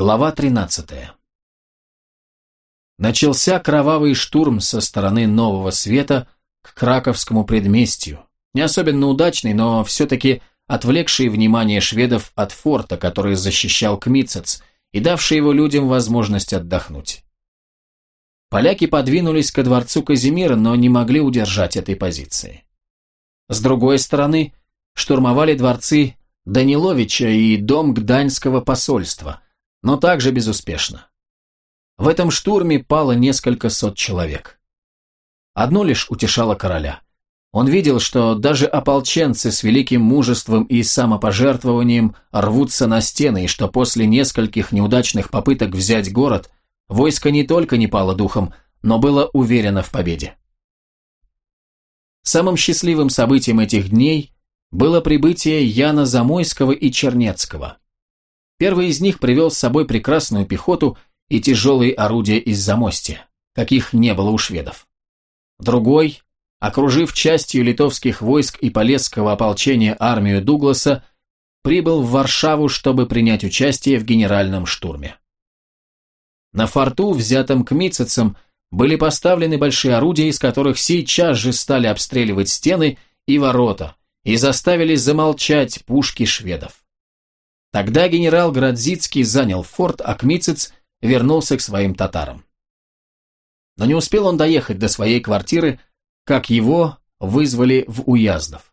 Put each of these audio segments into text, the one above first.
Глава 13. Начался кровавый штурм со стороны Нового Света к Краковскому предместью. Не особенно удачный, но все-таки отвлекший внимание шведов от форта, который защищал Кмитцец, и давший его людям возможность отдохнуть. Поляки подвинулись ко дворцу Казимира, но не могли удержать этой позиции. С другой стороны, штурмовали дворцы Даниловича и дом Гданьского посольства, но также безуспешно. В этом штурме пало несколько сот человек. Одно лишь утешало короля. Он видел, что даже ополченцы с великим мужеством и самопожертвованием рвутся на стены, и что после нескольких неудачных попыток взять город, войско не только не пало духом, но было уверено в победе. Самым счастливым событием этих дней было прибытие Яна Замойского и Чернецкого. Первый из них привел с собой прекрасную пехоту и тяжелые орудия из замостья, каких не было у шведов. Другой, окружив частью литовских войск и полесского ополчения армию Дугласа, прибыл в Варшаву, чтобы принять участие в генеральном штурме. На форту, взятом Кмицецем, были поставлены большие орудия, из которых сейчас же стали обстреливать стены и ворота, и заставили замолчать пушки шведов. Тогда генерал Градзицкий занял форт, а Кмицец вернулся к своим татарам. Но не успел он доехать до своей квартиры, как его вызвали в Уяздов.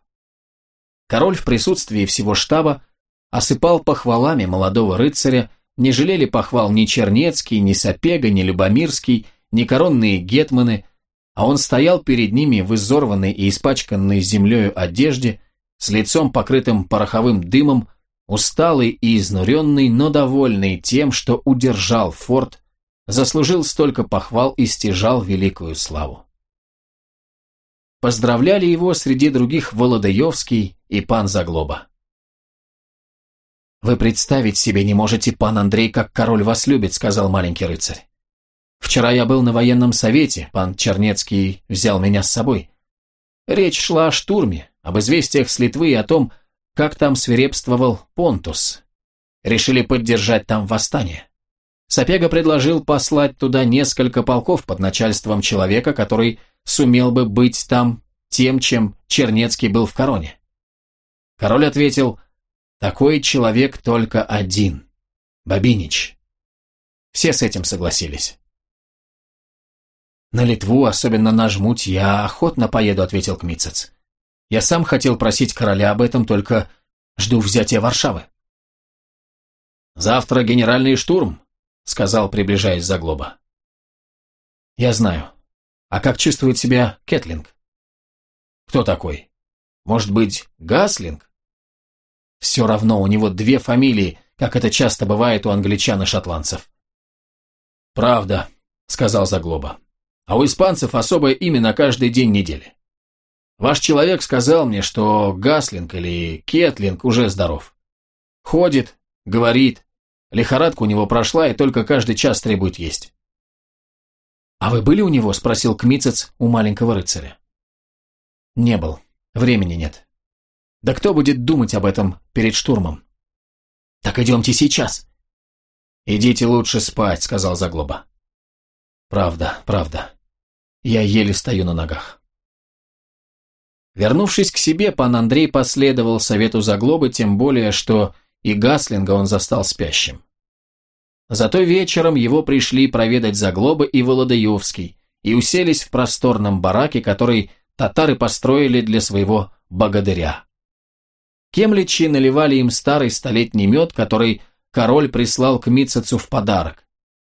Король в присутствии всего штаба осыпал похвалами молодого рыцаря, не жалели похвал ни Чернецкий, ни Сапега, ни Любомирский, ни коронные гетманы, а он стоял перед ними в изорванной и испачканной землею одежде, с лицом покрытым пороховым дымом, усталый и изнуренный, но довольный тем, что удержал форт, заслужил столько похвал и стяжал великую славу. Поздравляли его среди других Володаевский и пан Заглоба. «Вы представить себе не можете, пан Андрей, как король вас любит», — сказал маленький рыцарь. «Вчера я был на военном совете, пан Чернецкий взял меня с собой. Речь шла о штурме, об известиях с Литвы и о том, как там свирепствовал Понтус. Решили поддержать там восстание. Сапега предложил послать туда несколько полков под начальством человека, который сумел бы быть там тем, чем Чернецкий был в короне. Король ответил, такой человек только один, Бабинич. Все с этим согласились. «На Литву, особенно на Жмуть, я охотно поеду», — ответил Кмицец. Я сам хотел просить короля об этом, только жду взятия Варшавы. «Завтра генеральный штурм», — сказал, приближаясь за Заглоба. «Я знаю. А как чувствует себя Кэтлинг?» «Кто такой? Может быть, Гаслинг?» «Все равно у него две фамилии, как это часто бывает у англичан и шотландцев». «Правда», — сказал Заглоба. «А у испанцев особое имя на каждый день недели. Ваш человек сказал мне, что Гаслинг или Кетлинг уже здоров. Ходит, говорит, лихорадка у него прошла и только каждый час требует есть. «А вы были у него?» – спросил Кмицец у маленького рыцаря. «Не был. Времени нет. Да кто будет думать об этом перед штурмом?» «Так идемте сейчас». «Идите лучше спать», – сказал Заглоба. «Правда, правда. Я еле стою на ногах». Вернувшись к себе, пан Андрей последовал совету Заглобы, тем более, что и Гаслинга он застал спящим. Зато вечером его пришли проведать Заглоба и Володаевский и уселись в просторном бараке, который татары построили для своего богатыря. Кемличи наливали им старый столетний мед, который король прислал к Мицецу в подарок,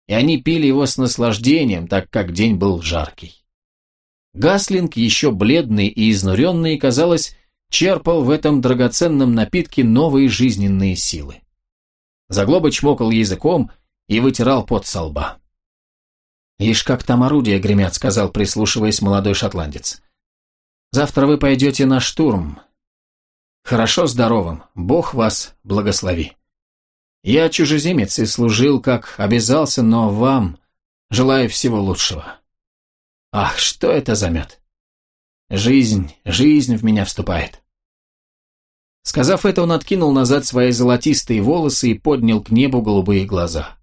и они пили его с наслаждением, так как день был жаркий. Гаслинг, еще бледный и изнуренный, казалось, черпал в этом драгоценном напитке новые жизненные силы. Заглоба чмокал языком и вытирал пот со лба. «Ишь, как там орудия гремят», — сказал, прислушиваясь молодой шотландец. «Завтра вы пойдете на штурм. Хорошо здоровым, Бог вас благослови. Я чужеземец и служил, как обязался, но вам желаю всего лучшего. Ах, что это за мед? Жизнь, жизнь в меня вступает. Сказав это, он откинул назад свои золотистые волосы и поднял к небу голубые глаза.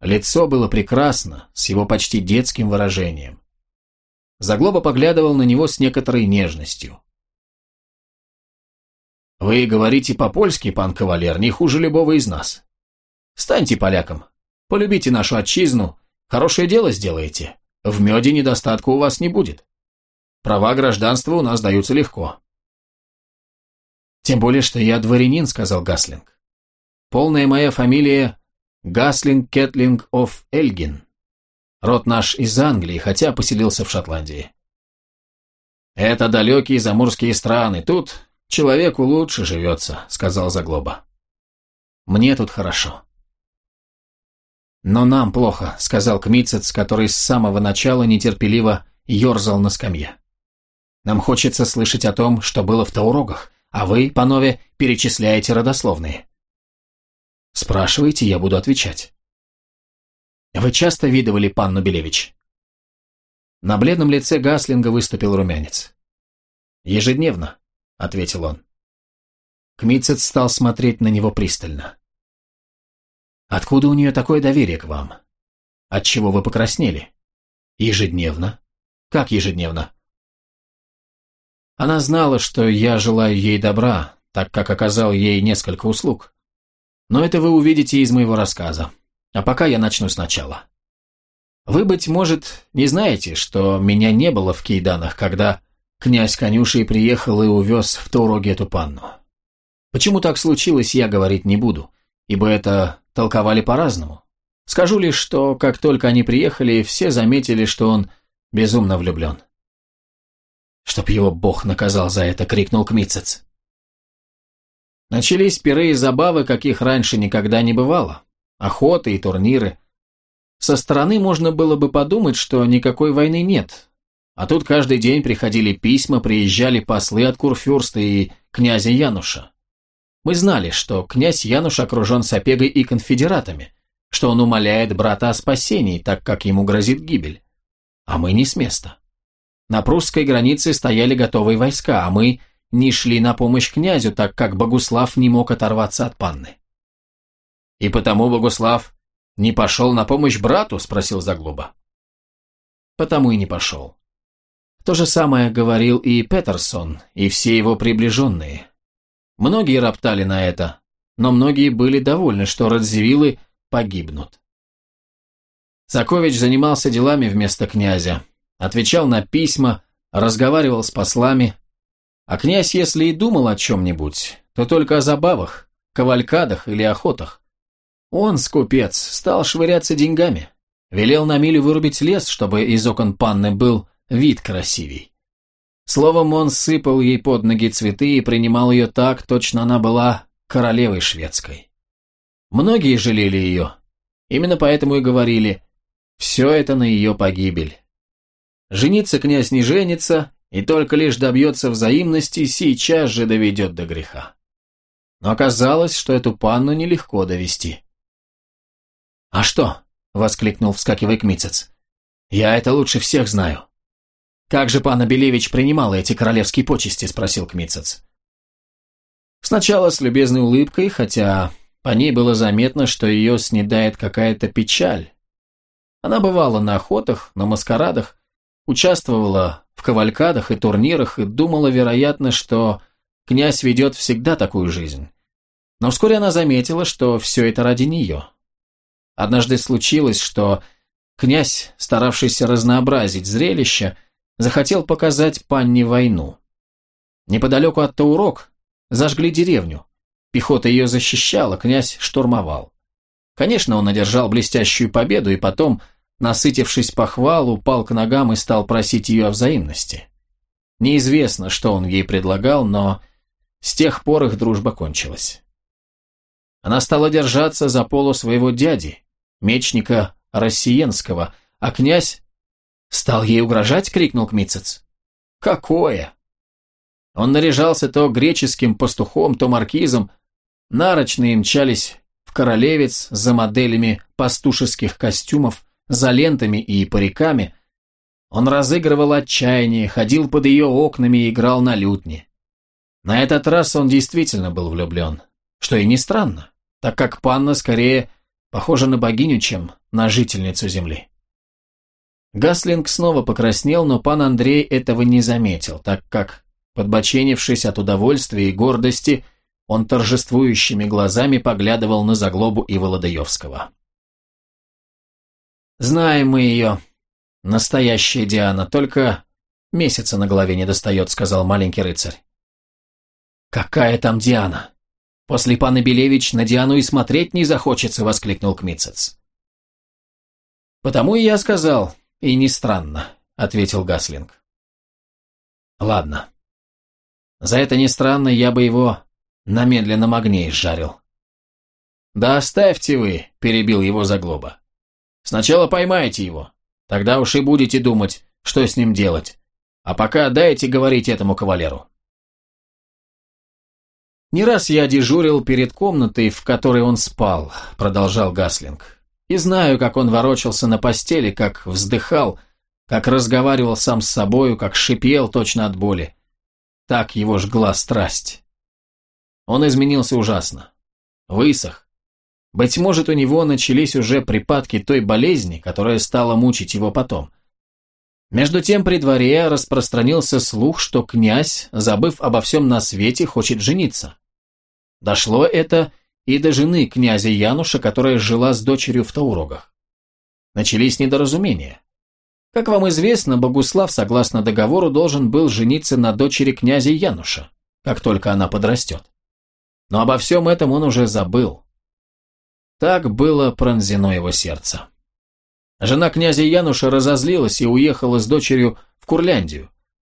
Лицо было прекрасно, с его почти детским выражением. Заглоба поглядывал на него с некоторой нежностью. «Вы говорите по-польски, пан кавалер, не хуже любого из нас. Станьте поляком, полюбите нашу отчизну, хорошее дело сделаете. В меде недостатка у вас не будет. Права гражданства у нас даются легко». «Тем более, что я дворянин», — сказал Гаслинг. «Полная моя фамилия Гаслинг Кетлинг оф Эльгин. Род наш из Англии, хотя поселился в Шотландии. Это далекие заморские страны, тут человеку лучше живется, сказал Заглоба. Мне тут хорошо. Но нам плохо, сказал Кмицец, который с самого начала нетерпеливо ерзал на скамье. Нам хочется слышать о том, что было в Таурогах, а вы, панове, перечисляете родословные. Спрашивайте, я буду отвечать. Вы часто видывали панну Белевич? На бледном лице Гаслинга выступил румянец. Ежедневно, ответил он. Кмицец стал смотреть на него пристально. Откуда у нее такое доверие к вам? Отчего вы покраснели? Ежедневно? Как ежедневно? Она знала, что я желаю ей добра, так как оказал ей несколько услуг. Но это вы увидите из моего рассказа. А пока я начну сначала. Вы, быть может, не знаете, что меня не было в Кейданах, когда князь Конюший приехал и увез в Тауроге эту панну. Почему так случилось, я говорить не буду, ибо это толковали по-разному. Скажу лишь, что как только они приехали, все заметили, что он безумно влюблен. «Чтоб его бог наказал за это!» — крикнул Кмицец. Начались пиры и забавы, каких раньше никогда не бывало. Охоты и турниры. Со стороны можно было бы подумать, что никакой войны нет. А тут каждый день приходили письма, приезжали послы от Курфюрста и князя Януша. Мы знали, что князь Януш окружен сапегой и конфедератами, что он умоляет брата о спасении, так как ему грозит гибель. А мы не с места. На прусской границе стояли готовые войска, а мы не шли на помощь князю, так как Богуслав не мог оторваться от панны. «И потому Богуслав не пошел на помощь брату?» – спросил Заглоба. «Потому и не пошел. То же самое говорил и Петерсон, и все его приближенные. Многие роптали на это, но многие были довольны, что Радзивиллы погибнут. Сакович занимался делами вместо князя, отвечал на письма, разговаривал с послами, а князь, если и думал о чем-нибудь, то только о забавах, кавалькадах или охотах. Он, скупец, стал швыряться деньгами. Велел на милю вырубить лес, чтобы из окон панны был вид красивей. Словом, он сыпал ей под ноги цветы и принимал ее так, точно она была королевой шведской. Многие жалели ее. Именно поэтому и говорили, все это на ее погибель. Жениться князь не женится, и только лишь добьется взаимности, сейчас же доведет до греха. Но оказалось, что эту панну нелегко довести. «А что?» — воскликнул вскакивая Кмицец. «Я это лучше всех знаю». «Как же пана Белевич принимала эти королевские почести?» — спросил Кмицец. Сначала с любезной улыбкой, хотя по ней было заметно, что ее снедает какая-то печаль. Она бывала на охотах, на маскарадах, участвовала в кавалькадах и турнирах и думала, вероятно, что князь ведет всегда такую жизнь. Но вскоре она заметила, что все это ради нее. Однажды случилось, что князь, старавшийся разнообразить зрелище, захотел показать панне войну. Неподалеку от Таурок зажгли деревню. Пехота ее защищала, князь штурмовал. Конечно, он одержал блестящую победу и потом насытившись похвал, упал к ногам и стал просить ее о взаимности. Неизвестно, что он ей предлагал, но с тех пор их дружба кончилась. Она стала держаться за полу своего дяди, мечника Россиенского, а князь стал ей угрожать, крикнул Кмицец. Какое? Он наряжался то греческим пастухом, то маркизом, нарочные мчались в королевец за моделями пастушеских костюмов, за лентами и париками. Он разыгрывал отчаяние, ходил под ее окнами и играл на лютне. На этот раз он действительно был влюблен, что и не странно, так как панна скорее похожа на богиню, чем на жительницу земли. Гаслинг снова покраснел, но пан Андрей этого не заметил, так как, подбоченившись от удовольствия и гордости, он торжествующими глазами поглядывал на заглобу и Володаевского. «Знаем мы ее. Настоящая Диана, только месяца на голове не достает», — сказал маленький рыцарь. «Какая там Диана? После пана Белевич на Диану и смотреть не захочется», — воскликнул Кмицец. «Потому и я сказал, и не странно», — ответил Гаслинг. «Ладно. За это не странно, я бы его на медленном огне изжарил». «Да оставьте вы», — перебил его Заглоба. «Сначала поймайте его, тогда уж и будете думать, что с ним делать. А пока дайте говорить этому кавалеру». «Не раз я дежурил перед комнатой, в которой он спал», — продолжал Гаслинг. И знаю, как он ворочался на постели, как вздыхал, как разговаривал сам с собою, как шипел точно от боли. Так его жгла страсть. Он изменился ужасно. Высох. Быть может, у него начались уже припадки той болезни, которая стала мучить его потом. Между тем при дворе распространился слух, что князь, забыв обо всем на свете, хочет жениться. Дошло это и до жены князя Януша, которая жила с дочерью в Таурогах. Начались недоразумения. Как вам известно, Богуслав, согласно договору, должен был жениться на дочери князя Януша, как только она подрастет. Но обо всем этом он уже забыл. Так было пронзено его сердце. Жена князя Януша разозлилась и уехала с дочерью в Курляндию,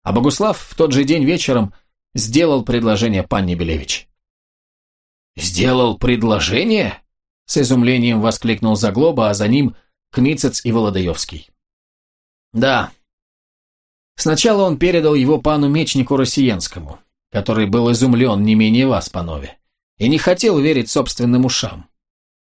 а Богуслав в тот же день вечером сделал предложение панне Белевич. «Сделал предложение?» С изумлением воскликнул Заглоба, а за ним Кмицец и Володаевский. «Да. Сначала он передал его пану Мечнику Россиянскому, который был изумлен не менее вас, панове, и не хотел верить собственным ушам.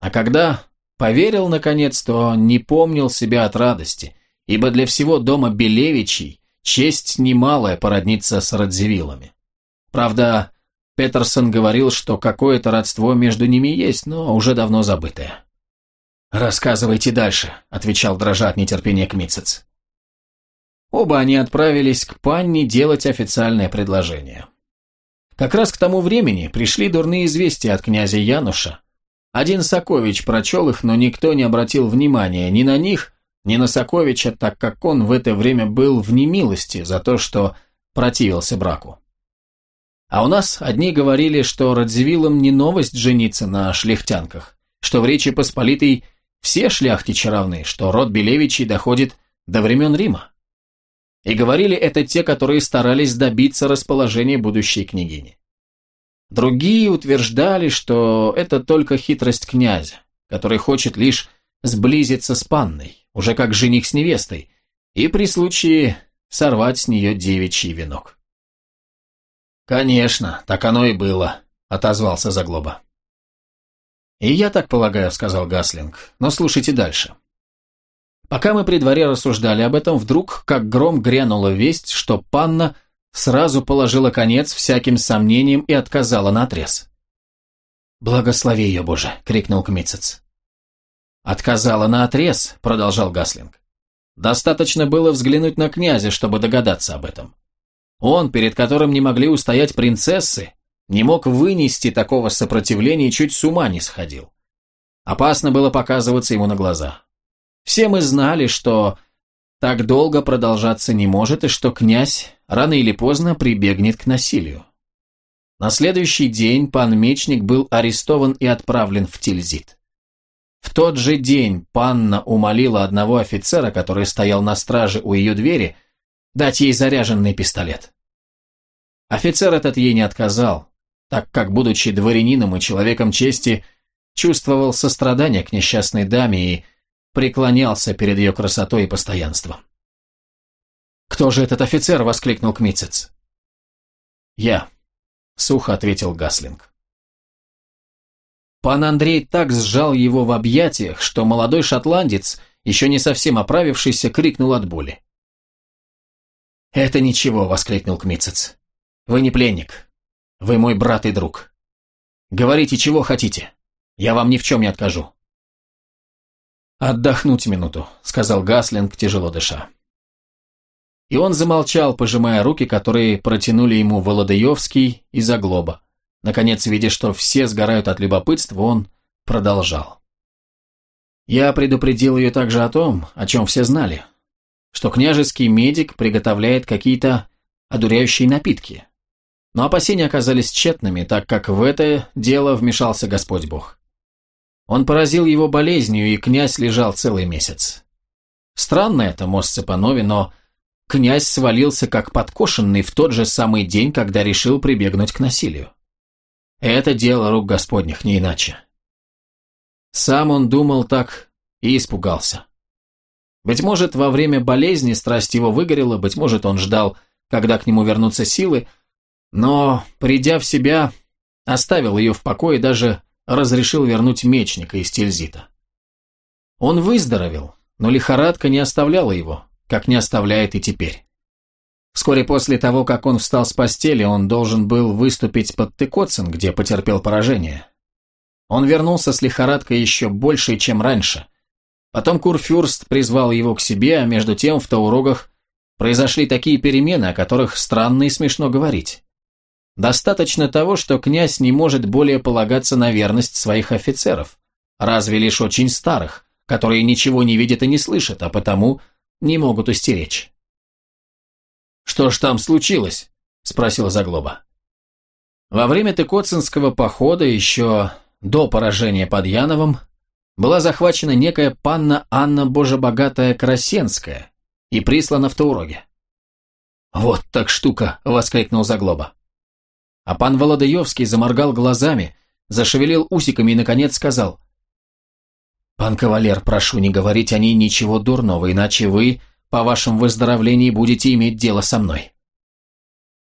А когда поверил, наконец, то не помнил себя от радости, ибо для всего дома Белевичей честь немалая породниться с Радзивиллами. Правда, Петерсон говорил, что какое-то родство между ними есть, но уже давно забытое. «Рассказывайте дальше», — отвечал дрожа от нетерпения Кмицец. Оба они отправились к Панне делать официальное предложение. Как раз к тому времени пришли дурные известия от князя Януша. Один Сокович прочел их, но никто не обратил внимания ни на них, ни на Соковича, так как он в это время был в немилости за то, что противился браку. А у нас одни говорили, что Радзивиллам не новость жениться на шляхтянках, что в Речи Посполитой все шляхтичи равны, что род Белевичей доходит до времен Рима. И говорили это те, которые старались добиться расположения будущей княгини. Другие утверждали, что это только хитрость князя, который хочет лишь сблизиться с панной, уже как жених с невестой, и при случае сорвать с нее девичий венок. «Конечно, так оно и было», — отозвался Заглоба. «И я так полагаю», — сказал Гаслинг, — «но слушайте дальше». Пока мы при дворе рассуждали об этом, вдруг, как гром, грянула весть, что панна сразу положила конец всяким сомнениям и отказала на отрез. «Благослови ее, Боже!» — крикнул Кмицец. «Отказала на отрез», — продолжал Гаслинг. «Достаточно было взглянуть на князя, чтобы догадаться об этом. Он, перед которым не могли устоять принцессы, не мог вынести такого сопротивления и чуть с ума не сходил. Опасно было показываться ему на глаза. Все мы знали, что так долго продолжаться не может и что князь рано или поздно прибегнет к насилию. На следующий день пан Мечник был арестован и отправлен в Тильзит. В тот же день панна умолила одного офицера, который стоял на страже у ее двери, дать ей заряженный пистолет. Офицер этот ей не отказал, так как, будучи дворянином и человеком чести, чувствовал сострадание к несчастной даме и преклонялся перед ее красотой и постоянством. «Кто же этот офицер?» — воскликнул Кмицец. «Я», — сухо ответил Гаслинг. Пан Андрей так сжал его в объятиях, что молодой шотландец, еще не совсем оправившийся, крикнул от боли. «Это ничего», — воскликнул Кмицец. «Вы не пленник. Вы мой брат и друг. Говорите, чего хотите. Я вам ни в чем не откажу. «Отдохнуть минуту», — сказал Гаслинг, тяжело дыша. И он замолчал, пожимая руки, которые протянули ему Володаевский и Заглоба. Наконец, видя, что все сгорают от любопытства, он продолжал. Я предупредил ее также о том, о чем все знали, что княжеский медик приготовляет какие-то одуряющие напитки. Но опасения оказались тщетными, так как в это дело вмешался Господь Бог. Он поразил его болезнью, и князь лежал целый месяц. Странно это, мост Цепанове, но князь свалился как подкошенный в тот же самый день, когда решил прибегнуть к насилию. Это дело рук Господних, не иначе. Сам он думал так и испугался. Быть может, во время болезни страсть его выгорела, быть может, он ждал, когда к нему вернутся силы, но, придя в себя, оставил ее в покое и даже разрешил вернуть мечника из Тильзита. Он выздоровел, но лихорадка не оставляла его, как не оставляет и теперь. Вскоре после того, как он встал с постели, он должен был выступить под Тыкоцин, где потерпел поражение. Он вернулся с лихорадкой еще больше, чем раньше. Потом Курфюрст призвал его к себе, а между тем в Таурогах произошли такие перемены, о которых странно и смешно говорить. Достаточно того, что князь не может более полагаться на верность своих офицеров, разве лишь очень старых, которые ничего не видят и не слышат, а потому не могут устеречь. «Что ж там случилось?» – спросил Заглоба. Во время Тыкоцинского похода, еще до поражения под Яновом, была захвачена некая панна Анна Божебогатая Красенская и прислана в Тауроге. «Вот так штука!» – воскликнул Заглоба. А пан Володаевский заморгал глазами, зашевелил усиками и, наконец, сказал. «Пан кавалер, прошу не говорить о ней ничего дурного, иначе вы, по вашем выздоровлении, будете иметь дело со мной».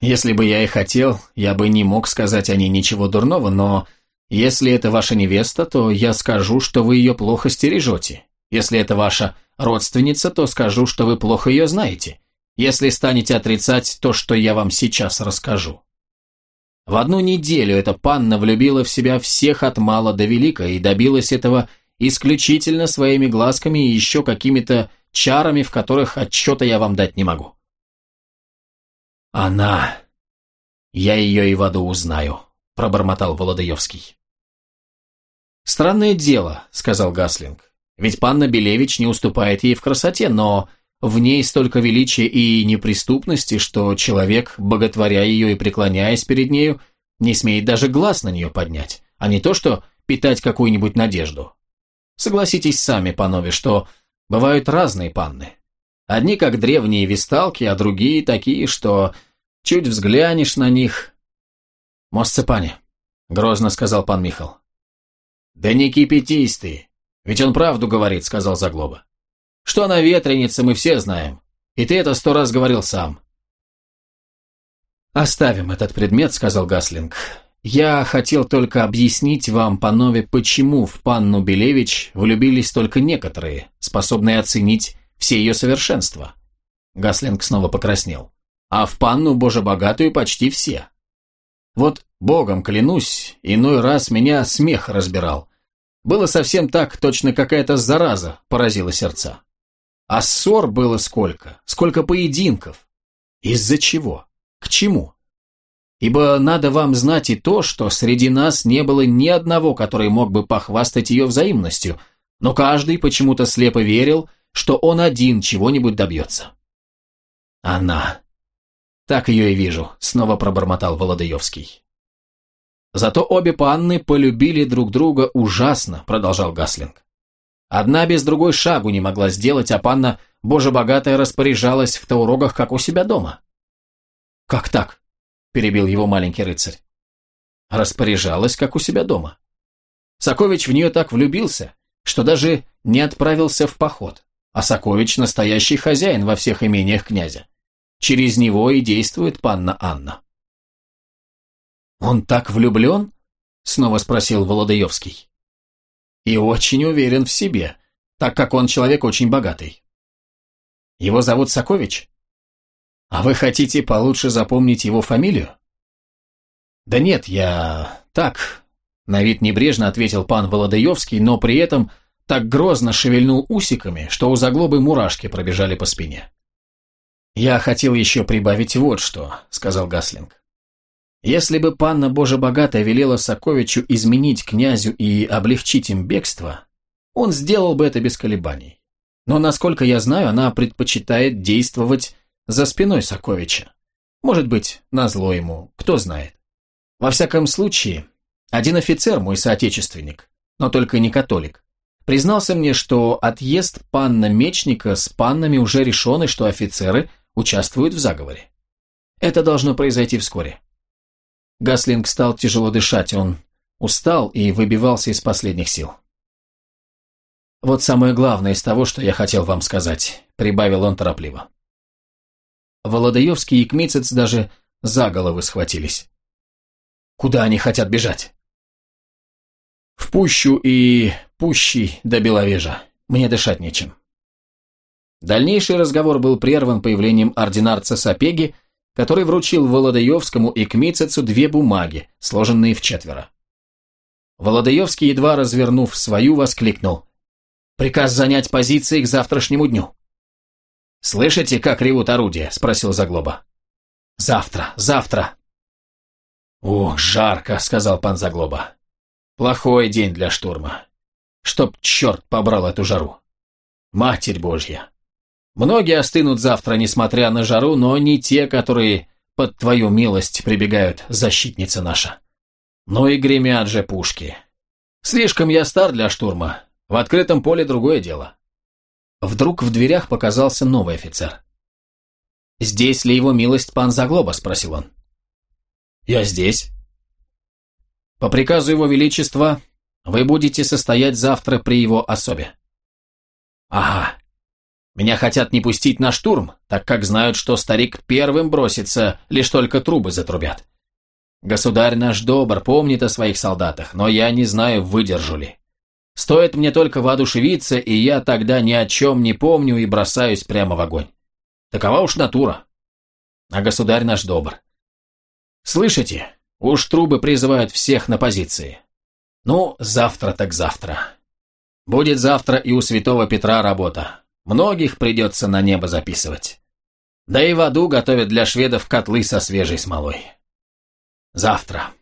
Если бы я и хотел, я бы не мог сказать о ней ничего дурного, но если это ваша невеста, то я скажу, что вы ее плохо стережете. Если это ваша родственница, то скажу, что вы плохо ее знаете. Если станете отрицать то, что я вам сейчас расскажу. В одну неделю эта панна влюбила в себя всех от мала до велика и добилась этого исключительно своими глазками и еще какими-то чарами, в которых отчета я вам дать не могу. «Она! Я ее и в аду узнаю», — пробормотал Володаевский. «Странное дело», — сказал Гаслинг. «Ведь панна Белевич не уступает ей в красоте, но в ней столько величия и неприступности, что человек, боготворя ее и преклоняясь перед нею, не смеет даже глаз на нее поднять, а не то что питать какую-нибудь надежду. Согласитесь сами, панове, что бывают разные панны. Одни как древние висталки, а другие такие, что чуть взглянешь на них... «Мосцепане», — грозно сказал пан Михал. «Да не кипятись ты, ведь он правду говорит», — сказал Заглоба. Что она ветреница, мы все знаем. И ты это сто раз говорил сам. «Оставим этот предмет», — сказал Гаслинг. «Я хотел только объяснить вам, панове, почему в панну Белевич влюбились только некоторые, способные оценить все ее совершенства». Гаслинг снова покраснел. «А в панну Божебогатую почти все. Вот, богом клянусь, иной раз меня смех разбирал. Было совсем так, точно какая-то зараза поразила сердца. А ссор было сколько, сколько поединков. Из-за чего? К чему? Ибо надо вам знать и то, что среди нас не было ни одного, который мог бы похвастать ее взаимностью, но каждый почему-то слепо верил, что он один чего-нибудь добьется. Она. Так ее и вижу, снова пробормотал Володаевский. Зато обе панны полюбили друг друга ужасно, продолжал Гаслинг. Одна без другой шагу не могла сделать, а панна, боже богатая, распоряжалась в таурогах, как у себя дома. «Как так?» – перебил его маленький рыцарь. «Распоряжалась, как у себя дома. Сокович в нее так влюбился, что даже не отправился в поход, а Сокович – настоящий хозяин во всех имениях князя. Через него и действует панна Анна». «Он так влюблен?» – снова спросил Володаевский и очень уверен в себе, так как он человек очень богатый. Его зовут Сакович? А вы хотите получше запомнить его фамилию? Да нет, я так, на вид небрежно ответил пан Володаевский, но при этом так грозно шевельнул усиками, что у заглобы мурашки пробежали по спине. «Я хотел еще прибавить вот что», — сказал Гаслинг. «Если бы панна Божа Богатая велела Соковичу изменить князю и облегчить им бегство, он сделал бы это без колебаний. Но, насколько я знаю, она предпочитает действовать за спиной Соковича. Может быть, назло ему, кто знает. Во всяком случае, один офицер, мой соотечественник, но только не католик, признался мне, что отъезд панна Мечника с паннами уже решен и что офицеры участвуют в заговоре. Это должно произойти вскоре. Гаслинг стал тяжело дышать, он устал и выбивался из последних сил. «Вот самое главное из того, что я хотел вам сказать», — прибавил он торопливо. Володаевский и Кмицец даже за головы схватились. Куда они хотят бежать? В пущу и пущий до Беловежа. Мне дышать нечем. Дальнейший разговор был прерван появлением ординарца Сапеги, который вручил Володаевскому и Кмицецу две бумаги, сложенные в четверо. Володаевский, едва развернув свою, воскликнул. «Приказ занять позиции к завтрашнему дню». «Слышите, как ревут орудия?» – спросил Заглоба. «Завтра, завтра!» «О, жарко», — сказал пан Заглоба. «Плохой день для штурма. Чтоб черт побрал эту жару. Матерь Божья. Многие остынут завтра, несмотря на жару, но не те, которые под твою милость прибегают, защитница наша. Ну и гремят же пушки. Слишком я стар для штурма. В открытом поле другое дело». Вдруг в дверях показался новый офицер. «Здесь ли его милость пан Заглоба?» – спросил он. «Я здесь». «По приказу его величества вы будете состоять завтра при его особе». «Ага. Меня хотят не пустить на штурм, так как знают, что старик первым бросится, лишь только трубы затрубят. Государь наш добр, помнит о своих солдатах, но я не знаю, выдержу ли. Стоит мне только воодушевиться, и я тогда ни о чем не помню и бросаюсь прямо в огонь. Такова уж натура. А государь наш добр. Слышите? Уж трубы призывают всех на позиции. Ну, завтра так завтра. Будет завтра и у святого Петра работа. Многих придется на небо записывать. Да и в аду готовят для шведов котлы со свежей смолой. Завтра.